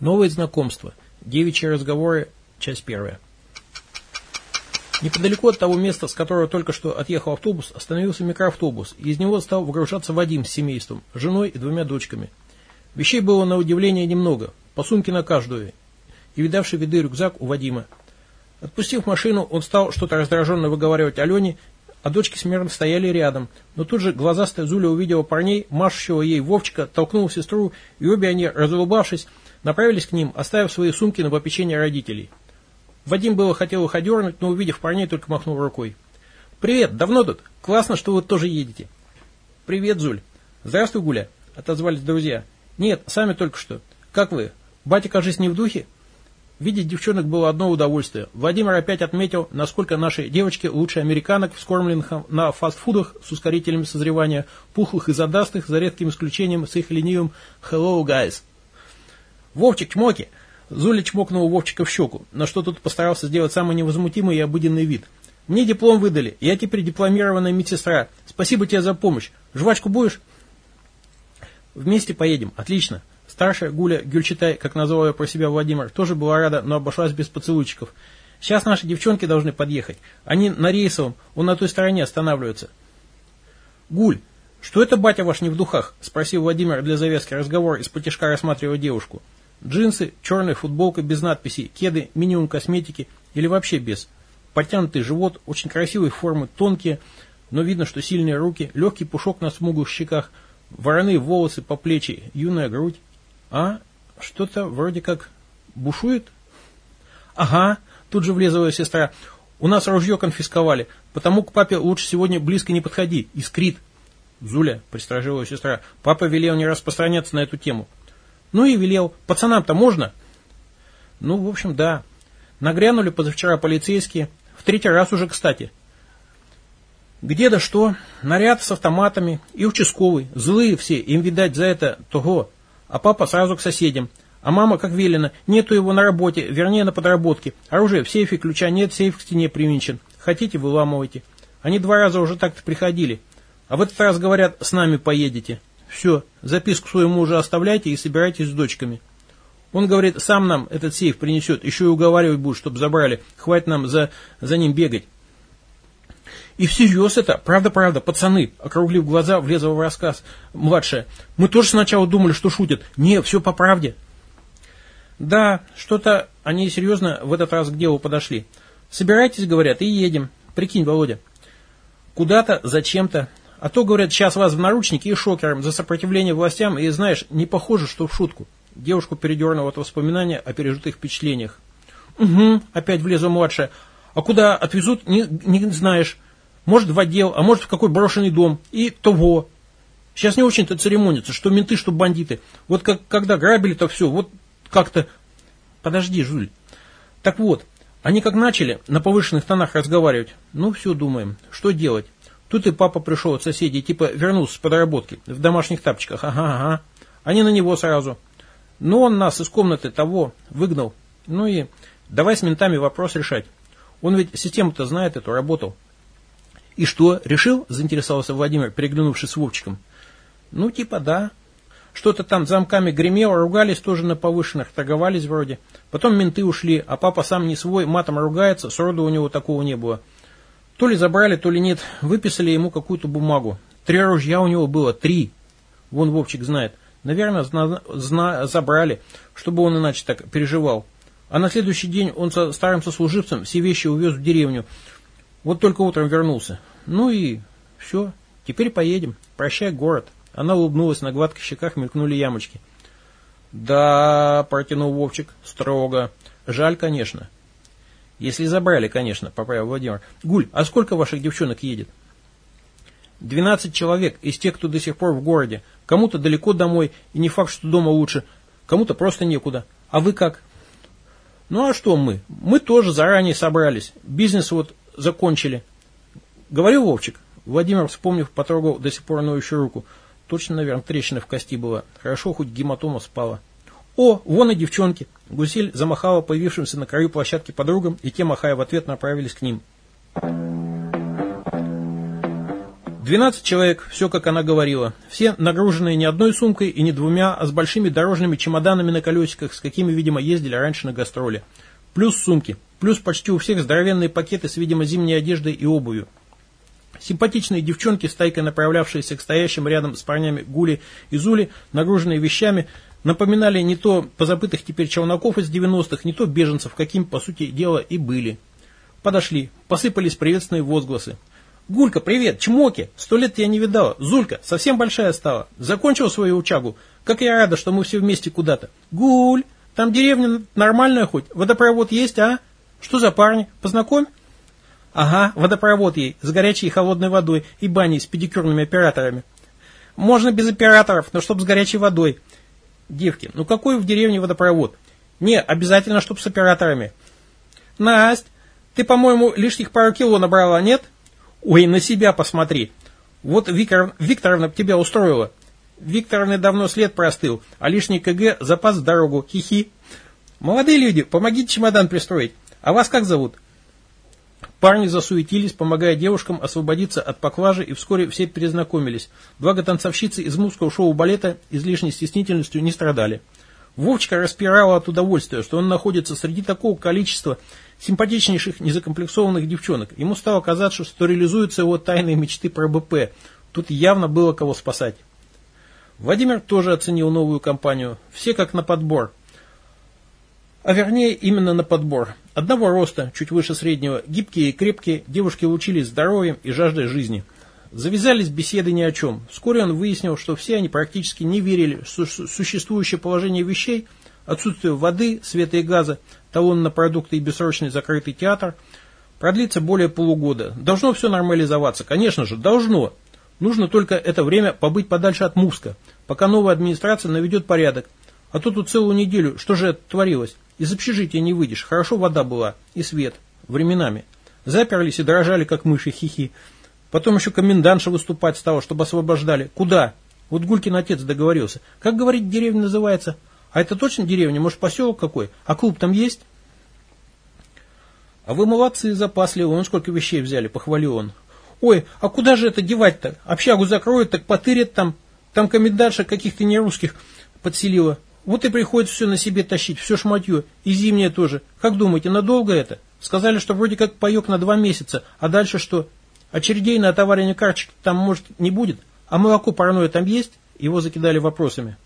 Новые знакомства. Девичьи разговоры. Часть первая. Неподалеку от того места, с которого только что отъехал автобус, остановился микроавтобус, и из него стал выгружаться Вадим с семейством, женой и двумя дочками. Вещей было на удивление немного, по сумке на каждую, и видавший виды рюкзак у Вадима. Отпустив машину, он стал что-то раздраженно выговаривать Алене, а дочки смирно стояли рядом. Но тут же глазастая Зуля увидела парней, машущего ей Вовчика, толкнула сестру, и обе они, разулыбавшись, направились к ним, оставив свои сумки на попечение родителей. Вадим было хотел их одернуть, но увидев парней, только махнул рукой. «Привет, давно тут? Классно, что вы тоже едете». «Привет, Зуль». «Здравствуй, Гуля», — отозвались друзья. «Нет, сами только что. Как вы? Батя, кажется, не в духе?» Видеть девчонок было одно удовольствие. Владимир опять отметил, насколько наши девочки лучше американок, вскормленных на фастфудах с ускорителями созревания, пухлых и задастых, за редким исключением с их ленивым «Hello, guys». «Вовчик, чмоки!» Зуля чмокнул Вовчика в щеку, на что тот постарался сделать самый невозмутимый и обыденный вид. «Мне диплом выдали, я теперь дипломированная медсестра. Спасибо тебе за помощь. Жвачку будешь?» «Вместе поедем. Отлично». Старшая Гуля Гюльчатай, как назвал ее про себя Владимир, тоже была рада, но обошлась без поцелуйчиков. «Сейчас наши девчонки должны подъехать. Они на рейсовом, он на той стороне останавливается». «Гуль, что это батя ваш не в духах?» – спросил Владимир для завязки разговор, из-под тяжка рассматривая девушку. Джинсы, черная футболка без надписи, кеды, минимум косметики или вообще без. Подтянутый живот, очень красивой формы, тонкие, но видно, что сильные руки, легкий пушок на смуглых щеках, вороные волосы по плечи, юная грудь. А, что-то вроде как бушует? Ага, тут же влезла сестра. У нас ружье конфисковали, потому к папе лучше сегодня близко не подходи, искрит. Зуля, пристражила сестра, папа велел не распространяться на эту тему. Ну и велел. Пацанам-то можно? Ну, в общем, да. Нагрянули позавчера полицейские. В третий раз уже, кстати. Где да что, наряд с автоматами и участковый. Злые все, им, видать, за это того. А папа сразу к соседям. А мама, как велено, нету его на работе, вернее на подработке. Оружие в сейфе, ключа нет, сейф к стене привинчен. Хотите, выламывайте. Они два раза уже так-то приходили. А в этот раз говорят, с нами поедете. Все, записку своему уже оставляйте и собирайтесь с дочками. Он говорит, сам нам этот сейф принесет, еще и уговаривать будет, чтобы забрали. Хватит нам за, за ним бегать. И всерьез это, правда-правда, пацаны, округлив глаза, влезла в рассказ младшая. Мы тоже сначала думали, что шутят. Не, все по правде. Да, что-то они серьезно в этот раз к делу подошли. Собирайтесь, говорят, и едем. Прикинь, Володя. Куда-то, зачем-то, а то, говорят, сейчас вас в наручники и шокером за сопротивление властям, и знаешь, не похоже, что в шутку. Девушку передернуло от воспоминания о пережитых впечатлениях. Угу, опять влезла младшая. А куда отвезут, не, не знаешь. Может, в отдел, а может, в какой брошенный дом. И того. Сейчас не очень-то церемонится, что менты, что бандиты. Вот как, когда грабили, то все, вот как-то... Подожди, Жуль. Так вот, они как начали на повышенных тонах разговаривать. Ну, все думаем, что делать. Тут и папа пришел от соседей, типа вернулся с подработки, в домашних тапочках, ага, ага. Они на него сразу. Но он нас из комнаты того выгнал. Ну и давай с ментами вопрос решать. Он ведь систему-то знает эту, работал. И что, решил? Заинтересовался Владимир, переглянувшись с Вовчиком. Ну, типа да. Что-то там замками гремело, ругались тоже на повышенных, торговались вроде. Потом менты ушли, а папа сам не свой, матом ругается, сроду у него такого не было. То ли забрали, то ли нет. Выписали ему какую-то бумагу. Три ружья у него было, три. Вон Вовчик знает. Наверное, зна зна забрали, чтобы он иначе так переживал. А на следующий день он со старым сослуживцем все вещи увез в деревню. Вот только утром вернулся. Ну и все, теперь поедем. Прощай, город. Она улыбнулась, на гладких щеках мелькнули ямочки. Да, протянул Вовчик, строго. Жаль, конечно. Если забрали, конечно, поправил Владимир. Гуль, а сколько ваших девчонок едет? Двенадцать человек из тех, кто до сих пор в городе. Кому-то далеко домой, и не факт, что дома лучше. Кому-то просто некуда. А вы как? Ну а что мы? Мы тоже заранее собрались. Бизнес вот закончили. Говорил Вовчик. Владимир, вспомнив, потрогал до сих пор ноющую руку. Точно, наверное, трещина в кости была. Хорошо, хоть гематома спала. О, вон и девчонки. Гусель замахала появившимся на краю площадки подругам, и те, махая в ответ, направились к ним. 12 человек, все как она говорила. Все нагруженные не одной сумкой и не двумя, а с большими дорожными чемоданами на колесиках, с какими, видимо, ездили раньше на гастроли. Плюс сумки. Плюс почти у всех здоровенные пакеты с, видимо, зимней одеждой и обувью. Симпатичные девчонки, стайкой направлявшиеся к стоящим рядом с парнями Гули и Зули, нагруженные вещами, напоминали не то позабытых теперь челноков из 90-х, не то беженцев, каким, по сути дела, и были. Подошли, посыпались приветственные возгласы. «Гулька, привет! Чмоки! Сто лет я не видала! Зулька, совсем большая стала! Закончила свою учагу! Как я рада, что мы все вместе куда-то! Гуль! Там деревня нормальная хоть? Водопровод есть, а? Что за парни? Познакомь?» «Ага, водопровод ей, с горячей и холодной водой и баней с педикюрными операторами. Можно без операторов, но чтоб с горячей водой. Девки, ну какой в деревне водопровод? Не, обязательно, чтоб с операторами. Насть, ты, по-моему, лишних пару кило набрала, нет? Ой, на себя посмотри. Вот Виктор, Викторовна тебя устроила. Викторовны давно след простыл, а лишний КГ запас в дорогу. Хи-хи. Молодые люди, помогите чемодан пристроить. А вас как зовут? Парни засуетились, помогая девушкам освободиться от поклажи, и вскоре все перезнакомились. Благо танцовщицы из мужского шоу-балета излишней стеснительностью не страдали. Вовчика распирало от удовольствия, что он находится среди такого количества симпатичнейших, незакомплексованных девчонок. Ему стало казаться, что реализуются его тайные мечты про БП. Тут явно было кого спасать. Владимир тоже оценил новую компанию. Все как на подбор. А вернее, именно на подбор. Одного роста, чуть выше среднего, гибкие и крепкие, девушки учились здоровьем и жаждой жизни. Завязались беседы ни о чем. Вскоре он выяснил, что все они практически не верили, что существующее положение вещей, отсутствие воды, света и газа, талон на продукты и бессрочный закрытый театр продлится более полугода. Должно все нормализоваться. Конечно же, должно. Нужно только это время побыть подальше от Муска, пока новая администрация наведет порядок. А то тут целую неделю, что же это творилось? Из общежития не выйдешь. Хорошо вода была и свет. Временами. Заперлись и дрожали, как мыши, хихи. Потом еще комендантша выступать стала, чтобы освобождали. Куда? Вот Гулькин отец договорился. Как, говорить, деревня называется? А это точно деревня? Может, поселок какой? А клуб там есть? А вы молодцы, запасливы. Он сколько вещей взяли, похвалил он. Ой, а куда же это девать-то? Общагу закроют, так потырят там. Там комендантша каких-то нерусских подселила. Вот и приходится все на себе тащить, все шматье, и зимнее тоже. Как думаете, надолго это? Сказали, что вроде как паек на два месяца, а дальше что? Очередей на отоварение карточек там, может, не будет? А молоко парное там есть? Его закидали вопросами.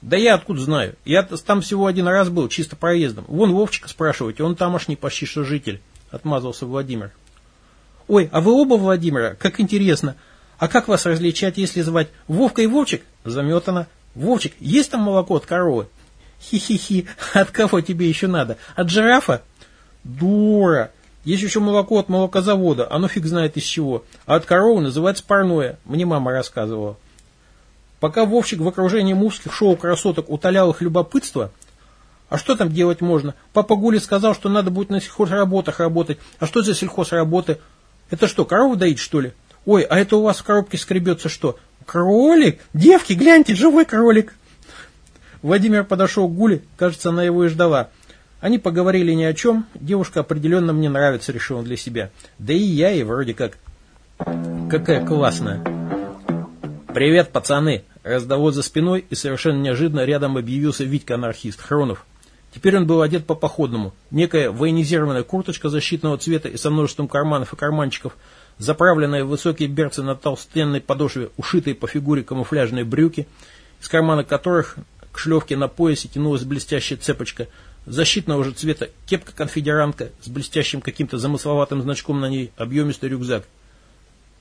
Да я откуда знаю? Я там всего один раз был, чисто проездом. Вон Вовчика спрашивайте, он тамошний почти что житель. Отмазался Владимир. Ой, а вы оба Владимира? Как интересно. А как вас различать, если звать Вовка и Вовчик? Заметано. Вовчик, есть там молоко от коровы? Хи-хи-хи, от кого тебе еще надо? От жирафа? Дура. Есть еще молоко от молокозавода, оно фиг знает из чего. А от коровы называется парное, мне мама рассказывала. Пока Вовчик в окружении мужских шоу-красоток утолял их любопытство, а что там делать можно? Папа Гули сказал, что надо будет на сельхозработах работать. А что за сельхозработы? Это что, корову доить, что ли? Ой, а это у вас в коробке скребется что? Кролик? Девки, гляньте, живой кролик. Владимир подошел к Гуле, кажется, она его и ждала. Они поговорили ни о чем, девушка определенно мне нравится, решил он для себя. Да и я ей вроде как. Какая классная. «Привет, пацаны!» Раздалось за спиной, и совершенно неожиданно рядом объявился Витька-анархист Хронов. Теперь он был одет по-походному. Некая военизированная курточка защитного цвета и со множеством карманов и карманчиков – заправленные в высокие берцы на толстенной подошве, ушитые по фигуре камуфляжные брюки, из кармана которых к шлевке на поясе тянулась блестящая цепочка, защитного же цвета кепка-конфедерантка с блестящим каким-то замысловатым значком на ней, объемистый рюкзак.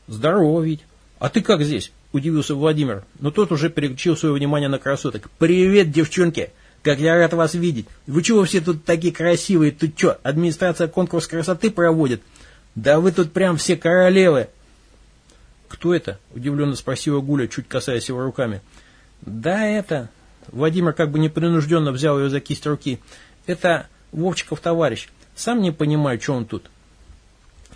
«Здорово, Вить! А ты как здесь?» – удивился Владимир, но тот уже переключил свое внимание на красоток. «Привет, девчонки! Как я рад вас видеть! Вы чего все тут такие красивые? Тут что, администрация конкурс красоты проводит?» Да вы тут прям все королевы. Кто это? Удивленно спросила Гуля, чуть касаясь его руками. Да это... Владимир как бы непринужденно взял ее за кисть руки. Это Вовчиков товарищ. Сам не понимаю, что он тут.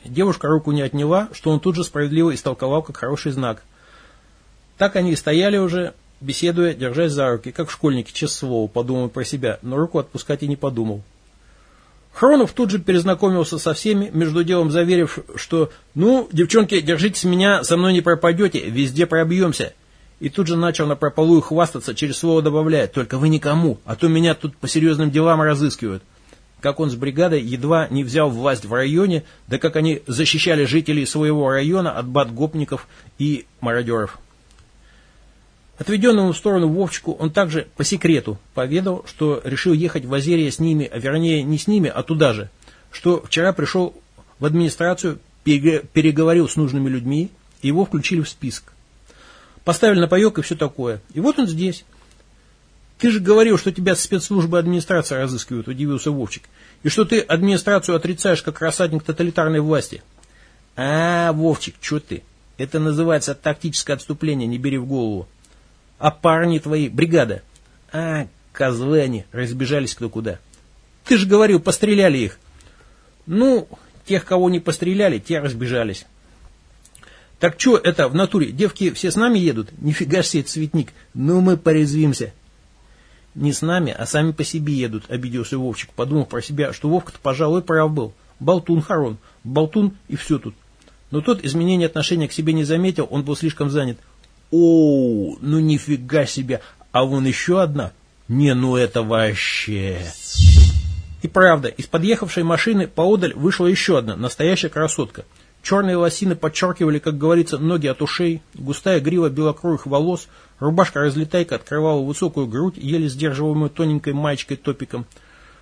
Девушка руку не отняла, что он тут же справедливо истолковал как хороший знак. Так они и стояли уже, беседуя, держась за руки, как школьники, честное слово, подумал про себя, но руку отпускать и не подумал. Хронов тут же перезнакомился со всеми, между делом заверив, что «ну, девчонки, держитесь меня, со мной не пропадете, везде пробьемся». И тут же начал на прополую хвастаться, через слово добавляя «только вы никому, а то меня тут по серьезным делам разыскивают». Как он с бригадой едва не взял власть в районе, да как они защищали жителей своего района от бат-гопников и мародеров. Отведенному в сторону Вовчику он также по секрету поведал, что решил ехать в Азерия с ними, а вернее не с ними, а туда же, что вчера пришел в администрацию, переговорил с нужными людьми, и его включили в список. Поставили на паек и все такое. И вот он здесь. Ты же говорил, что тебя спецслужбы администрации разыскивают, удивился Вовчик. И что ты администрацию отрицаешь как рассадник тоталитарной власти. А, Вовчик, что ты? Это называется тактическое отступление, не бери в голову. А парни твои, бригада? А, козлы они, разбежались кто куда. Ты же говорил, постреляли их. Ну, тех, кого не постреляли, те разбежались. Так что это в натуре, девки все с нами едут? Нифига себе цветник. Ну мы порезвимся. Не с нами, а сами по себе едут, обиделся Вовчик, подумав про себя, что Вовка-то, пожалуй, прав был. Болтун Харон, болтун и все тут. Но тот изменения отношения к себе не заметил, он был слишком занят. О, ну нифига себе, а вон еще одна. Не, ну это вообще... И правда, из подъехавшей машины поодаль вышла еще одна, настоящая красотка. Черные лосины подчеркивали, как говорится, ноги от ушей, густая грива белокровых волос, рубашка-разлетайка открывала высокую грудь, еле сдерживаемую тоненькой маечкой топиком.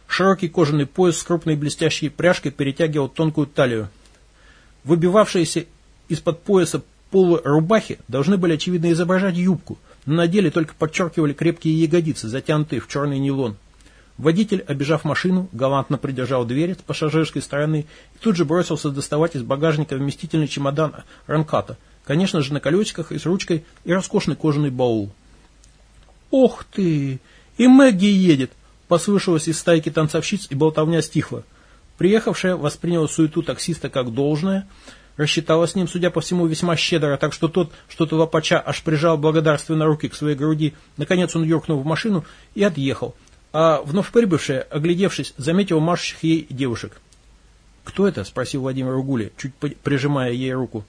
Широкий кожаный пояс с крупной блестящей пряжкой перетягивал тонкую талию. Выбивавшиеся из-под пояса Полы рубахи должны были, очевидно, изображать юбку, но на деле только подчеркивали крепкие ягодицы, затянутые в черный нейлон. Водитель, обежав машину, галантно придержал дверь с пассажирской стороны и тут же бросился доставать из багажника вместительный чемодан ранката, конечно же на колесиках и с ручкой и роскошный кожаный баул. «Ох ты! И Мэгги едет!» послышалось из стайки танцовщиц и болтовня стихла. Приехавшая восприняла суету таксиста как должное, рассчитала с ним, судя по всему, весьма щедро, так что тот, что-то лопача, аж прижал благодарственно руки к своей груди. Наконец он юркнул в машину и отъехал. А вновь прибывшая, оглядевшись, заметила машущих ей девушек. «Кто это?» – спросил Владимир Угули, чуть прижимая ей руку.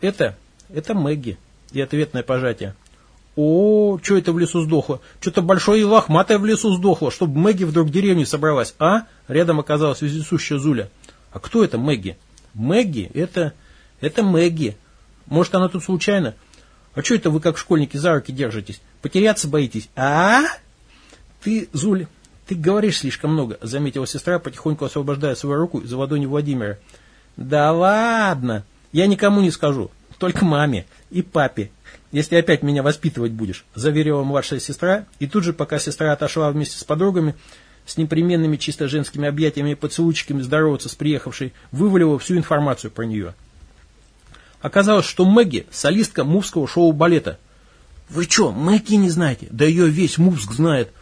«Это? Это Мэгги». И ответное пожатие. «О, что это в лесу сдохло? Что-то большое и лохматое в лесу сдохло, чтобы Мэгги вдруг в деревне собралась, а?» Рядом оказалась вездесущая Зуля. «А кто это Мэгги?» Мэгги, это, это Мэгги. Может, она тут случайно? А что это вы, как школьники, за руки держитесь? Потеряться боитесь? А? Ты, Зуль, ты говоришь слишком много, заметила сестра, потихоньку освобождая свою руку из ладони Владимира. Да ладно, я никому не скажу, только маме и папе, если опять меня воспитывать будешь, заверила младшая сестра, и тут же, пока сестра отошла вместе с подругами, с непременными чисто женскими объятиями и поцелуйчиками здороваться с приехавшей, вывалила всю информацию про нее. Оказалось, что Мэгги – солистка мувского шоу-балета. Вы что, Мэгги не знаете? Да ее весь Мувск знает.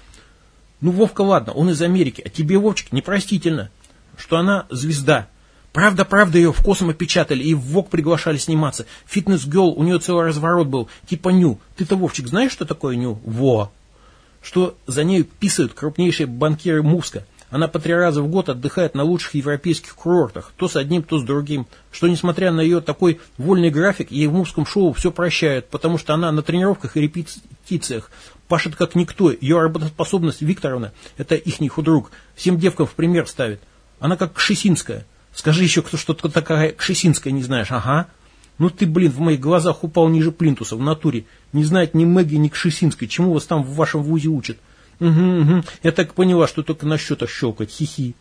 Ну, Вовка, ладно, он из Америки, а тебе, Вовчик, непростительно, что она звезда. Правда, правда, ее в Космо печатали и в ВОК приглашали сниматься. Фитнес-гелл, у нее целый разворот был, типа Ню. Ты-то, Вовчик, знаешь, что такое Ню? Во! Что за нею писают крупнейшие банкиры Муска. Она по три раза в год отдыхает на лучших европейских курортах, то с одним, то с другим. Что, несмотря на ее такой вольный график, ей в мувском шоу все прощают, потому что она на тренировках и репетициях пашет как никто. Ее работоспособность Викторовна, это ихний худрук, всем девкам в пример ставит. Она как Кшесинская. Скажи еще, кто что-то такая Кшесинская не знаешь. Ага. Ну ты, блин, в моих глазах упал ниже плинтуса, в натуре. Не знает ни Мэгги, ни Кшесинской. Чему вас там в вашем вузе учат? Угу, угу. Я так поняла, что только на счетах щелкать. Хихи.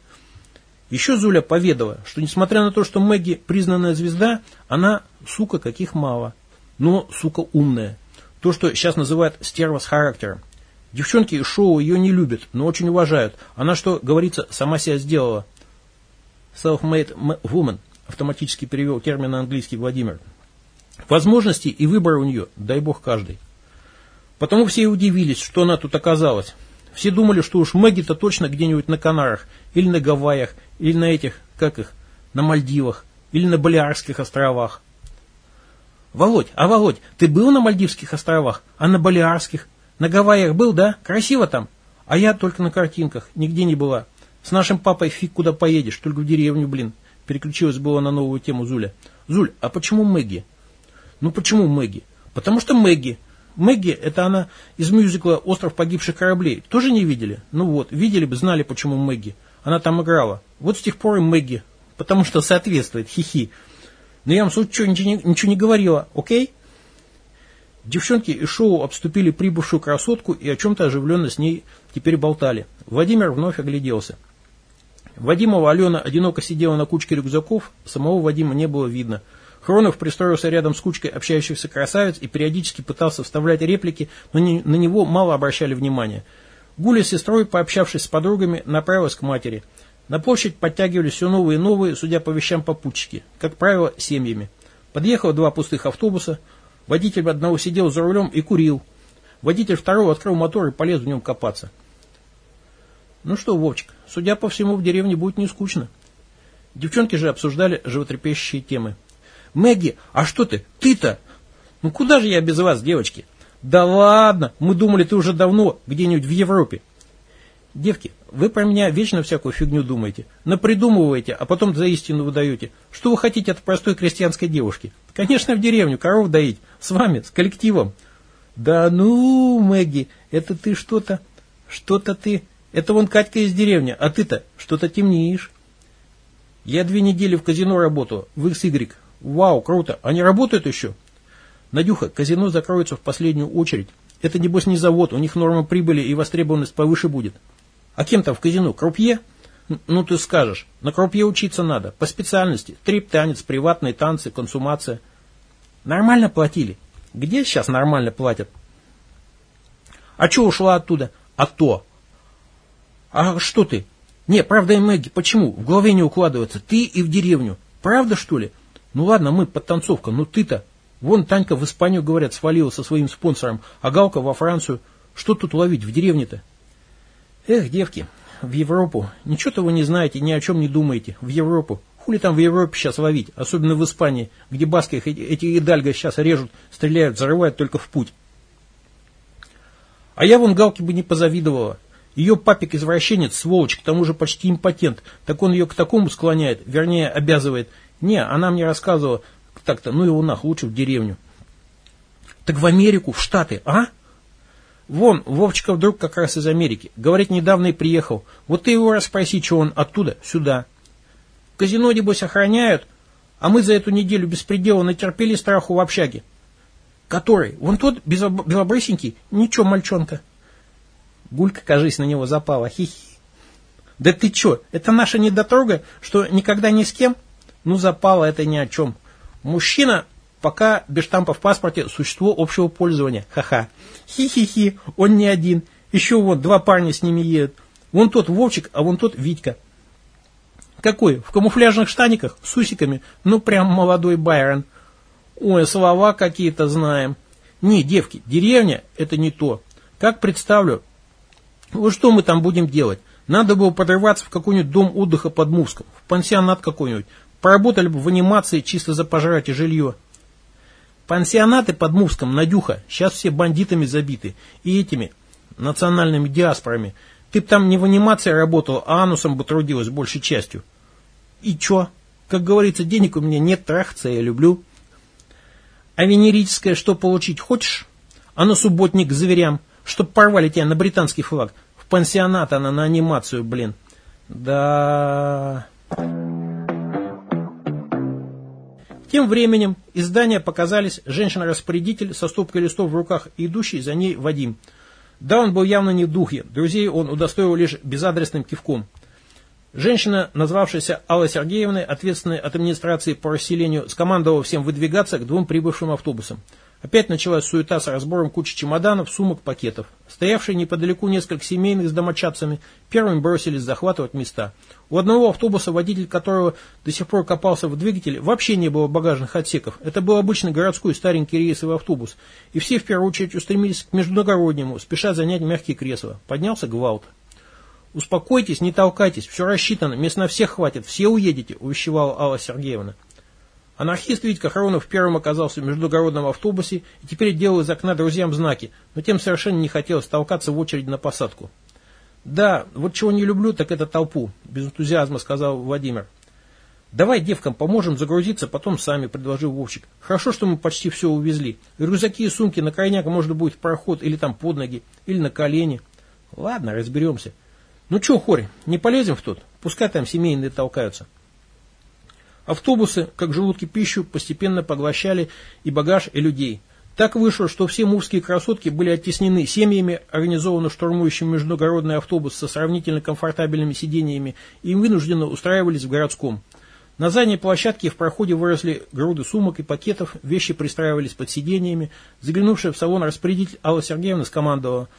Еще Зуля поведала, что несмотря на то, что Мэгги признанная звезда, она, сука, каких мало. Но, сука, умная. То, что сейчас называют стерва с характером. Девчонки из шоу ее не любят, но очень уважают. Она, что говорится, сама себя сделала. Self-made woman автоматически перевел термин на английский Владимир. Возможности и выбор у нее, дай бог каждый. Потому все и удивились, что она тут оказалась. Все думали, что уж Мэгги-то точно где-нибудь на Канарах, или на Гавайях, или на этих, как их, на Мальдивах, или на Балиарских островах. Володь, а Володь, ты был на Мальдивских островах, а на Балиарских? На Гавайях был, да? Красиво там? А я только на картинках, нигде не была. С нашим папой фиг куда поедешь, только в деревню, блин. Переключилась было на новую тему Зуля. Зуль, а почему Мэгги? Ну почему Мэгги? Потому что Мэгги. Мэгги, это она из мюзикла «Остров погибших кораблей». Тоже не видели? Ну вот, видели бы, знали, почему Мэгги. Она там играла. Вот с тех пор и Мэгги. Потому что соответствует, хихи. Но я вам суть ничего, ничего не говорила, окей? Девчонки из шоу обступили прибывшую красотку и о чем-то оживленно с ней теперь болтали. Владимир вновь огляделся. Вадимова Алена одиноко сидела на кучке рюкзаков, самого Вадима не было видно – Хронов пристроился рядом с кучкой общающихся красавиц и периодически пытался вставлять реплики, но не, на него мало обращали внимания. Гуля с сестрой, пообщавшись с подругами, направилась к матери. На площадь подтягивались все новые и новые, судя по вещам, попутчики, как правило, семьями. Подъехало два пустых автобуса. Водитель одного сидел за рулем и курил. Водитель второго открыл мотор и полез в нем копаться. Ну что, Вовчик, судя по всему, в деревне будет не скучно. Девчонки же обсуждали животрепещущие темы. Мэгги, а что ты? Ты-то? Ну куда же я без вас, девочки? Да ладно, мы думали, ты уже давно где-нибудь в Европе. Девки, вы про меня вечно всякую фигню думаете. Напридумываете, а потом за истину выдаете. Что вы хотите от простой крестьянской девушки? Конечно, в деревню, коров доить. С вами, с коллективом. Да ну, Мэгги, это ты что-то, что-то ты... Это вон Катька из деревни, а ты-то что-то темнеешь. Я две недели в казино работал, в XY, Вау, круто. Они работают еще? Надюха, казино закроется в последнюю очередь. Это, небось, не завод, у них норма прибыли и востребованность повыше будет. А кем там в казино? Крупье? Ну, ты скажешь. На крупье учиться надо. По специальности. Трип-танец, приватные танцы, консумация. Нормально платили? Где сейчас нормально платят? А что ушла оттуда? А то. А что ты? Не, правда и Мэгги, почему? В голове не укладывается. Ты и в деревню. Правда, что ли? Ну ладно, мы подтанцовка, но ты-то... Вон Танька в Испанию, говорят, свалила со своим спонсором, а Галка во Францию. Что тут ловить в деревне-то? Эх, девки, в Европу. Ничего-то вы не знаете, ни о чем не думаете. В Европу. Хули там в Европе сейчас ловить, особенно в Испании, где баски эти, эти идальго сейчас режут, стреляют, взрывают только в путь. А я вон Галке бы не позавидовала. Ее папик-извращенец, сволочь, к тому же почти импотент, так он ее к такому склоняет, вернее, обязывает, не, она мне рассказывала, так-то, ну его нах, лучше в деревню. Так в Америку, в Штаты, а? Вон, Вовчика вдруг как раз из Америки. Говорит, недавно и приехал. Вот ты его расспроси, что он оттуда, сюда. Казино, небось, охраняют, а мы за эту неделю беспредела натерпели страху в общаге. Который? Вон тот белобрысенький? Ничего, мальчонка. Гулька, кажись, на него запала. Хи-хи. Да ты что, это наша недотрога, что никогда ни с кем? Ну, запало это ни о чем. Мужчина пока без штампа в паспорте существо общего пользования. Ха-ха. Хи-хи-хи, он не один. Еще вот два парня с ними едут. Вон тот Вовчик, а вон тот Витька. Какой? В камуфляжных штаниках? С усиками? Ну, прям молодой Байрон. Ой, слова какие-то знаем. Не, девки, деревня – это не то. Как представлю, вот что мы там будем делать? Надо было подрываться в какой-нибудь дом отдыха под Муском, в пансионат какой-нибудь, Поработали бы в анимации чисто за пожрать и жилье. Пансионаты под Мувском, Надюха, сейчас все бандитами забиты. И этими национальными диаспорами. Ты б там не в анимации работал, а анусом бы трудилась большей частью. И чё? Как говорится, денег у меня нет, трахаться я люблю. А венерическое что получить хочешь? А на субботник к зверям, чтоб порвали тебя на британский флаг. В пансионат она на анимацию, блин. Да... Тем временем из здания показались женщина-распорядитель со стопкой листов в руках и идущий за ней Вадим. Да, он был явно не в духе, друзей он удостоил лишь безадресным кивком. Женщина, назвавшаяся Алла Сергеевной, ответственной от администрации по расселению, скомандовала всем выдвигаться к двум прибывшим автобусам. Опять началась суета с разбором кучи чемоданов, сумок, пакетов. Стоявшие неподалеку несколько семейных с домочадцами первыми бросились захватывать места. У одного автобуса, водитель которого до сих пор копался в двигателе, вообще не было багажных отсеков. Это был обычный городской старенький рейсовый автобус. И все в первую очередь устремились к международнему, спеша занять мягкие кресла. Поднялся гвалт. «Успокойтесь, не толкайтесь, все рассчитано, мест на всех хватит, все уедете», увещевала Алла Сергеевна. Анархист Витька Харонов первым оказался в междугородном автобусе и теперь делал из окна друзьям знаки, но тем совершенно не хотелось толкаться в очередь на посадку. Да, вот чего не люблю, так это толпу, без энтузиазма сказал Владимир. Давай девкам поможем загрузиться, потом сами, предложил Вовчик. Хорошо, что мы почти все увезли. рюкзаки и сумки на крайняк можно будет в проход, или там под ноги, или на колени. Ладно, разберемся. Ну что, Хорь, не полезем в тот? Пускай там семейные толкаются. Автобусы, как желудки пищу, постепенно поглощали и багаж, и людей. Так вышло, что все мувские красотки были оттеснены семьями, организованно штурмующим междугородный автобус со сравнительно комфортабельными сидениями, и вынужденно устраивались в городском. На задней площадке в проходе выросли груды сумок и пакетов, вещи пристраивались под сидениями. Заглянувшая в салон распорядитель Алла Сергеевна скомандовала.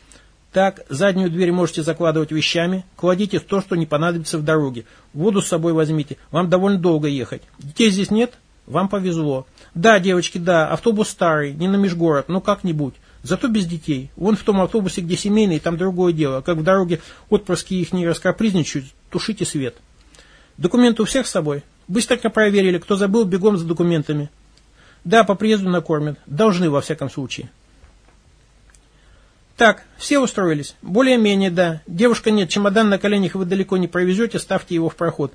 «Так, заднюю дверь можете закладывать вещами, кладите то, что не понадобится в дороге. Воду с собой возьмите, вам довольно долго ехать. Детей здесь нет? Вам повезло. Да, девочки, да, автобус старый, не на межгород, но как-нибудь. Зато без детей. Вон в том автобусе, где семейный, там другое дело. Как в дороге отпрыски их не раскапризничают, тушите свет. Документы у всех с собой?» Быстренько проверили, кто забыл, бегом за документами. Да, по приезду накормят. Должны, во всяком случае. Так, все устроились? Более-менее, да. Девушка нет, чемодан на коленях вы далеко не провезете, ставьте его в проход.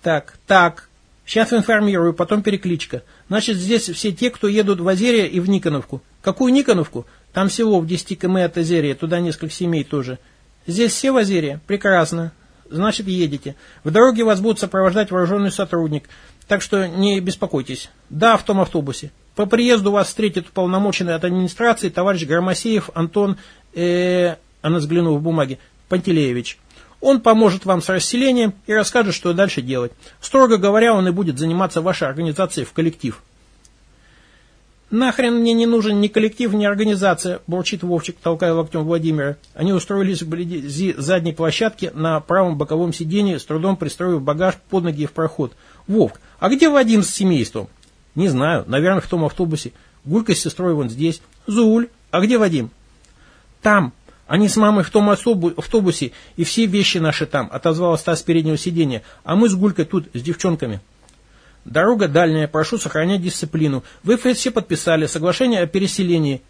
Так, так. Сейчас информирую, потом перекличка. Значит, здесь все те, кто едут в Азерия и в Никоновку. Какую Никоновку? Там всего в 10 км от Азерия, туда несколько семей тоже. Здесь все в Азерия? Прекрасно значит едете. В дороге вас будут сопровождать вооруженный сотрудник, так что не беспокойтесь. Да, в том автобусе. По приезду вас встретит уполномоченный от администрации товарищ Громосеев Антон, э, она взглянула в бумаге, Пантелеевич. Он поможет вам с расселением и расскажет, что дальше делать. Строго говоря, он и будет заниматься вашей организацией в коллектив. «Нахрен мне не нужен ни коллектив, ни организация», – бурчит Вовчик, толкая локтем Владимира. Они устроились вблизи задней площадки на правом боковом сиденье, с трудом пристроив багаж под ноги в проход. «Вовк, а где Вадим с семейством?» «Не знаю, наверное, в том автобусе. Гулька с сестрой вон здесь. Зуль, а где Вадим?» «Там. Они с мамой в том автобусе, и все вещи наши там», – отозвалась та с переднего сиденья. «А мы с Гулькой тут, с девчонками». Дорога дальняя, прошу сохранять дисциплину. Вы все подписали соглашение о переселении.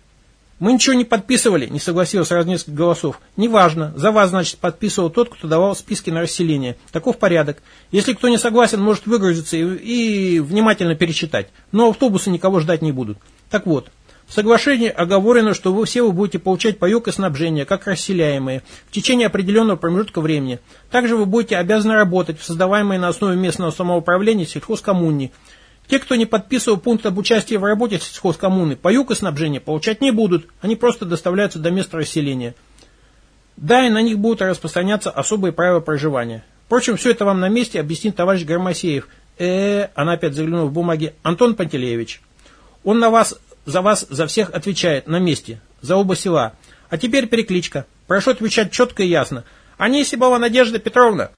Мы ничего не подписывали, не согласилось сразу несколько голосов. Неважно, за вас, значит, подписывал тот, кто давал списки на расселение. Таков порядок. Если кто не согласен, может выгрузиться и, и внимательно перечитать. Но автобусы никого ждать не будут. Так вот, в соглашении оговорено, что вы все вы будете получать паек и снабжение, как расселяемые, в течение определенного промежутка времени. Также вы будете обязаны работать в создаваемой на основе местного самоуправления сельхозкоммуне. Те, кто не подписывал пункт об участии в работе сельхозкоммуны, паек и снабжение получать не будут, они просто доставляются до места расселения. Да, и на них будут распространяться особые правила проживания. Впрочем, все это вам на месте объяснит товарищ Громосеев. Э, -э, -э она опять заглянула в бумаги. Антон Пантелеевич. Он на вас за вас, за всех отвечает на месте, за оба села. А теперь перекличка. Прошу отвечать четко и ясно. Анисимова Надежда Петровна.